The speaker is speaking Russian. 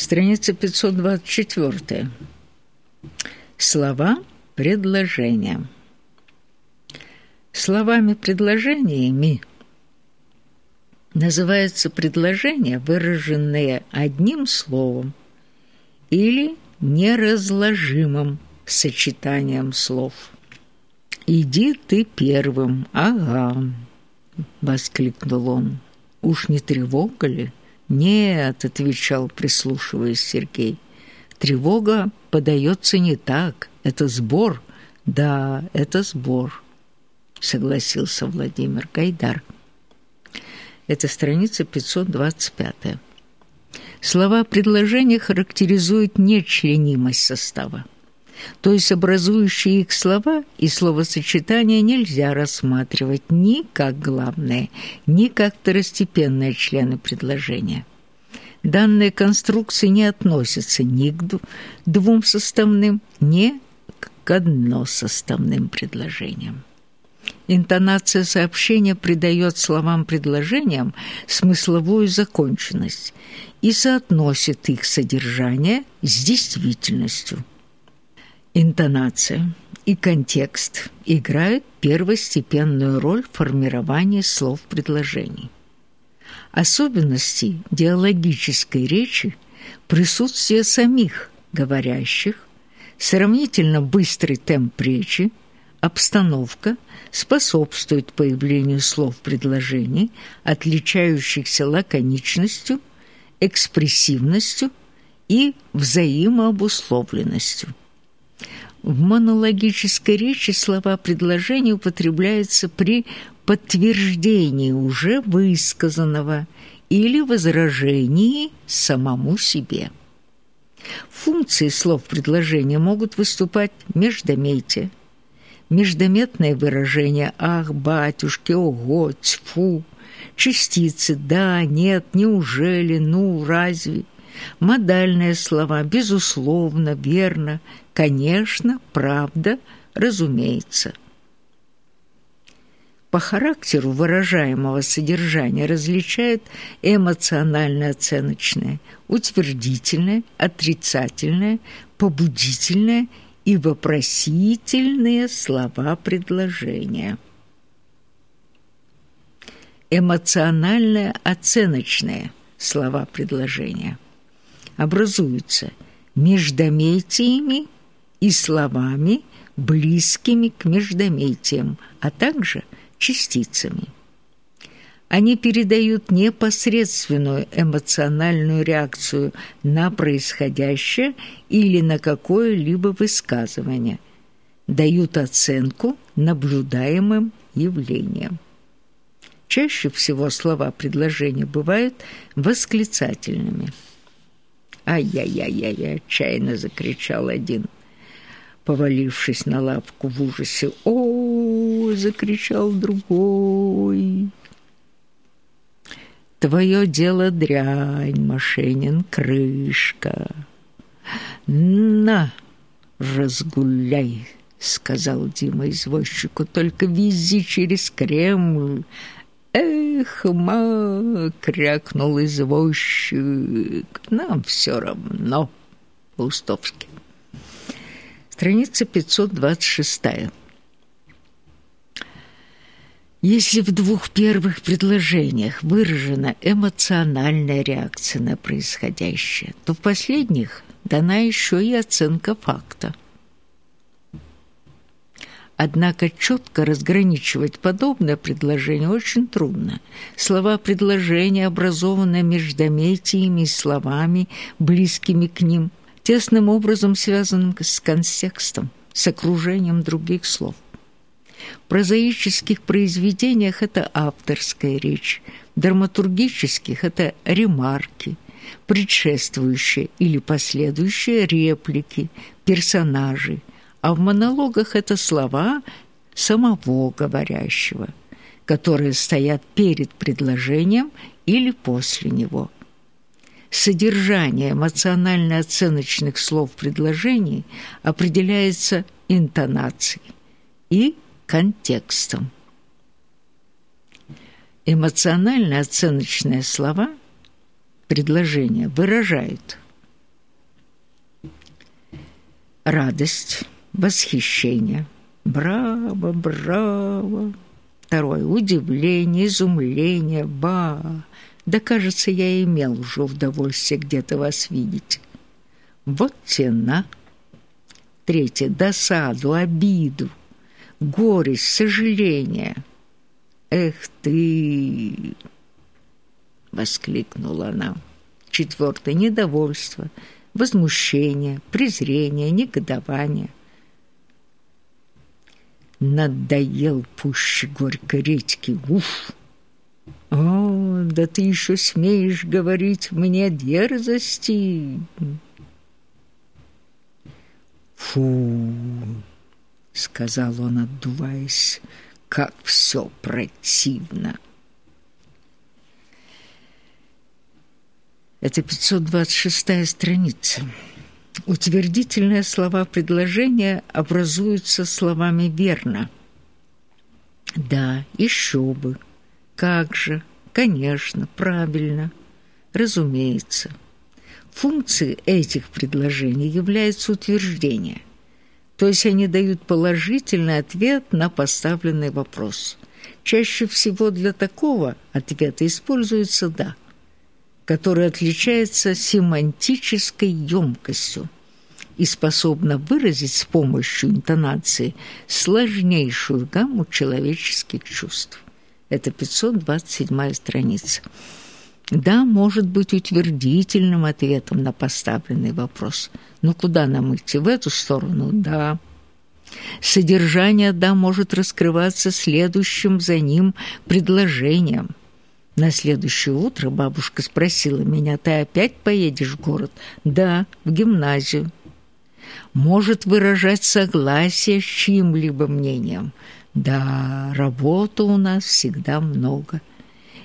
Страница 524. Слова предложения. Словами-предложениями называются предложения, выраженные одним словом или неразложимым сочетанием слов. «Иди ты первым, ага!» — воскликнул он. «Уж не тревога ли?» «Нет», — отвечал, прислушиваясь Сергей. «Тревога подается не так. Это сбор». «Да, это сбор», — согласился Владимир Гайдар. Это страница 525. Слова предложения характеризуют нечленимость состава. То есть образующие их слова и словосочетания нельзя рассматривать ни как главные, ни как второстепенные члены предложения. Данные конструкции не относятся ни к двум составным, ни к односоставным предложениям. Интонация сообщения придает словам-предложениям смысловую законченность и соотносит их содержание с действительностью. Интонация и контекст играют первостепенную роль в формировании слов предложений. Особенности диалогической речи – присутствие самих говорящих, сравнительно быстрый темп речи, обстановка способствует появлению слов предложений, отличающихся лаконичностью, экспрессивностью и взаимообусловленностью. В монологической речи слова предложения употребляются при подтверждении уже высказанного или возражении самому себе. Функции слов предложения могут выступать междометие, междометное выражение «ах, батюшки», «ого», «тьфу», частицы «да», «нет», «неужели», «ну», «разве», модальные слова «безусловно», «верно», «конечно», «правда», «разумеется». По характеру выражаемого содержания различают эмоционально-оценочное, утвердительное, отрицательное, побудительное и вопросительные слова предложения. Эмоционально-оценочные слова предложения образуются междометиями и словами, близкими к междометиям, а также частицами. Они передают непосредственную эмоциональную реакцию на происходящее или на какое-либо высказывание, дают оценку наблюдаемым явлениям. Чаще всего слова предложения бывают восклицательными. «Ай-яй-яй-яй!» – отчаянно закричал один, повалившись на лавку в ужасе. «О!» – закричал другой. Твое дело дрянь, Машенин, крышка. На, разгуляй, сказал Дима извозчику, только вези через Кремль. Эх, ма, крякнул извозчик, нам все равно, Паустовский. Страница 526. Если в двух первых предложениях выражена эмоциональная реакция на происходящее, то в последних дана еще и оценка факта. Однако четко разграничивать подобное предложение очень трудно. Слова предложения образованы междометиями и словами, близкими к ним, тесным образом связанным с контекстом, с окружением других слов. В прозаических произведениях это авторская речь, в драматургических это ремарки, предшествующие или последующие реплики, персонажи, а в монологах это слова самого говорящего, которые стоят перед предложением или после него. Содержание эмоционально-оценочных слов предложений определяется интонацией и контекстом. Эмоционально-оценочные слова предложения выражают радость, восхищение. Браво, браво. Второе – удивление, изумление. Ба! Да, кажется, я имел уже удовольствие где-то вас видеть. Вот тена. Третье – досаду, обиду, горесть, сожаление. «Эх ты!» – воскликнула она. Четвертое – недовольство, возмущение, презрение, негодование. Надоел пуще горькой редьки. Уф! О, да ты еще смеешь говорить мне дерзости!» «Фу!» — сказал он, отдуваясь. «Как все противно!» Это 526-я страница. Утвердительные слова предложения образуются словами «верно». «Да, еще бы», «как же», «конечно», «правильно», «разумеется». Функцией этих предложений является утверждение, то есть они дают положительный ответ на поставленный вопрос. Чаще всего для такого ответа используется «да», который отличается семантической ёмкостью и способна выразить с помощью интонации сложнейшую гамму человеческих чувств. Это 527 страница. Да, может быть утвердительным ответом на поставленный вопрос. Но куда нам идти? В эту сторону? Да. Содержание «да» может раскрываться следующим за ним предложением. На следующее утро бабушка спросила меня, «Ты опять поедешь в город?» «Да, в гимназию». Может выражать согласие с чьим-либо мнением. «Да, работы у нас всегда много».